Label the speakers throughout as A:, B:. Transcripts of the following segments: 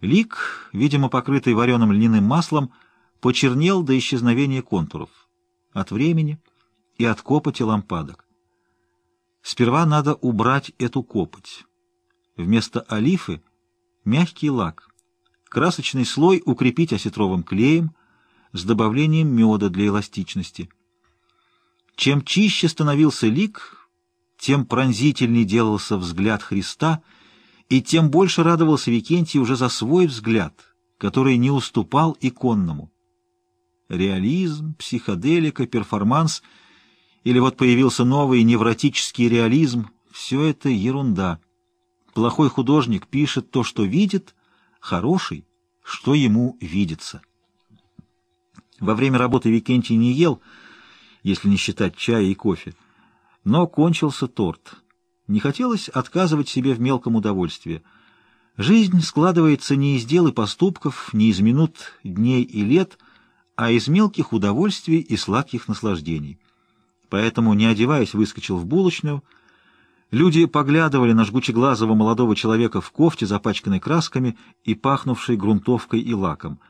A: Лик, видимо, покрытый вареным льняным маслом, почернел до исчезновения контуров. От времени и от копоти лампадок. Сперва надо убрать эту копоть. Вместо олифы — мягкий лак. Красочный слой укрепить осетровым клеем с добавлением меда для эластичности. Чем чище становился лик, тем пронзительней делался взгляд Христа, и тем больше радовался Викентий уже за свой взгляд, который не уступал иконному. Реализм, психоделика, перформанс — или вот появился новый невротический реализм — все это ерунда. Плохой художник пишет то, что видит, хороший, что ему видится. Во время работы Викентий не ел, если не считать чая и кофе, но кончился торт. Не хотелось отказывать себе в мелком удовольствии. Жизнь складывается не из дел и поступков, не из минут, дней и лет, а из мелких удовольствий и сладких наслаждений поэтому, не одеваясь, выскочил в булочную. Люди поглядывали на жгучеглазого молодого человека в кофте, запачканной красками и пахнувшей грунтовкой и лаком.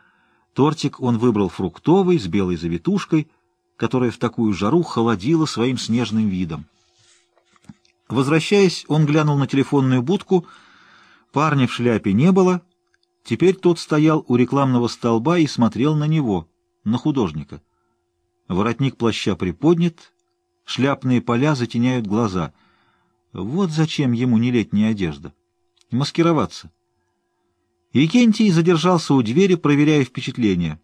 A: Тортик он выбрал фруктовый, с белой завитушкой, которая в такую жару холодила своим снежным видом. Возвращаясь, он глянул на телефонную будку. Парня в шляпе не было. Теперь тот стоял у рекламного столба и смотрел на него, на художника. Воротник плаща приподнят, Шляпные поля затеняют глаза. Вот зачем ему не летняя одежда. Маскироваться. Викентий задержался у двери, проверяя впечатление.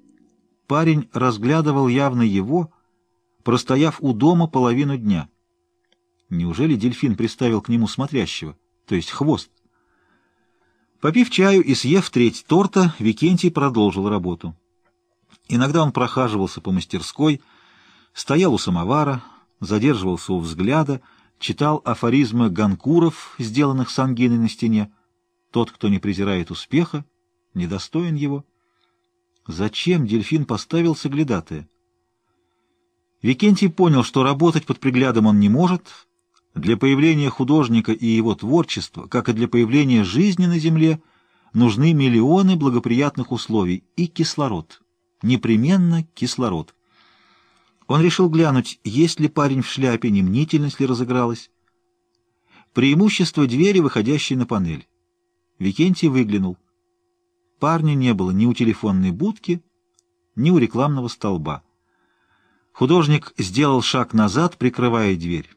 A: Парень разглядывал явно его, простояв у дома половину дня. Неужели дельфин приставил к нему смотрящего, то есть хвост? Попив чаю и съев треть торта, Викентий продолжил работу. Иногда он прохаживался по мастерской, стоял у самовара, задерживался у взгляда, читал афоризмы ганкуров, сделанных с ангиной на стене. Тот, кто не презирает успеха, недостоин его. Зачем дельфин поставил соглядатая? Викентий понял, что работать под приглядом он не может. Для появления художника и его творчества, как и для появления жизни на земле, нужны миллионы благоприятных условий и кислород. Непременно кислород. Он решил глянуть, есть ли парень в шляпе, не мнительность ли разыгралась. Преимущество двери, выходящей на панель. Викентий выглянул. Парня не было ни у телефонной будки, ни у рекламного столба. Художник сделал шаг назад, прикрывая дверь.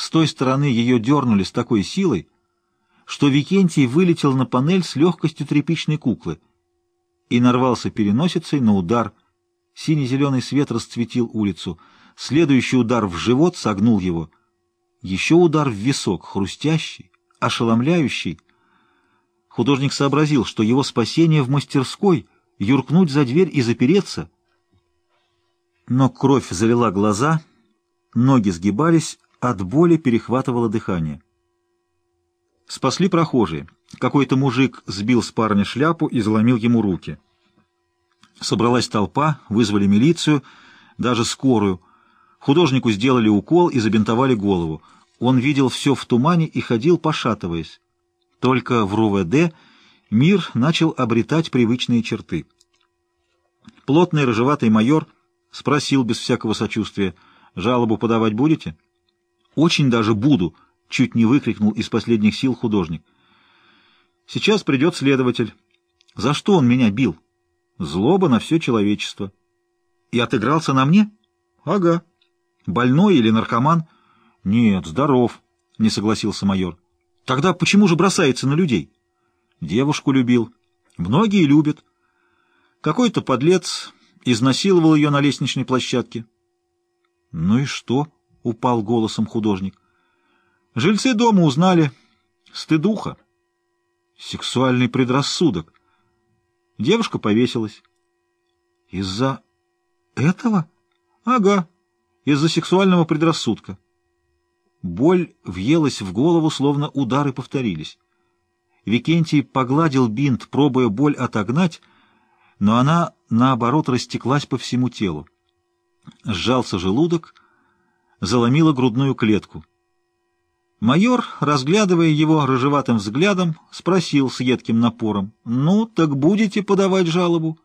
A: С той стороны ее дернули с такой силой, что Викентий вылетел на панель с легкостью тряпичной куклы и нарвался переносицей на удар Синий-зеленый свет расцветил улицу. Следующий удар в живот согнул его. Еще удар в висок, хрустящий, ошеломляющий. Художник сообразил, что его спасение в мастерской — юркнуть за дверь и запереться. Но кровь залила глаза, ноги сгибались, от боли перехватывало дыхание. Спасли прохожие. Какой-то мужик сбил с парня шляпу и заломил ему руки. Собралась толпа, вызвали милицию, даже скорую. Художнику сделали укол и забинтовали голову. Он видел все в тумане и ходил, пошатываясь. Только в РУВД мир начал обретать привычные черты. Плотный рыжеватый майор спросил без всякого сочувствия, «Жалобу подавать будете?» «Очень даже буду», — чуть не выкрикнул из последних сил художник. «Сейчас придет следователь. За что он меня бил?» Злоба на все человечество. И отыгрался на мне? Ага. Больной или наркоман? Нет, здоров, не согласился майор. Тогда почему же бросается на людей? Девушку любил. Многие любят. Какой-то подлец изнасиловал ее на лестничной площадке. Ну и что? Упал голосом художник. Жильцы дома узнали. Стыдуха. Сексуальный предрассудок. Девушка повесилась. Из-за этого? Ага, из-за сексуального предрассудка. Боль въелась в голову, словно удары повторились. Викентий погладил бинт, пробуя боль отогнать, но она, наоборот, растеклась по всему телу. Сжался желудок, заломила грудную клетку. Майор, разглядывая его рыжеватым взглядом, спросил с едким напором, «Ну, так будете подавать жалобу?»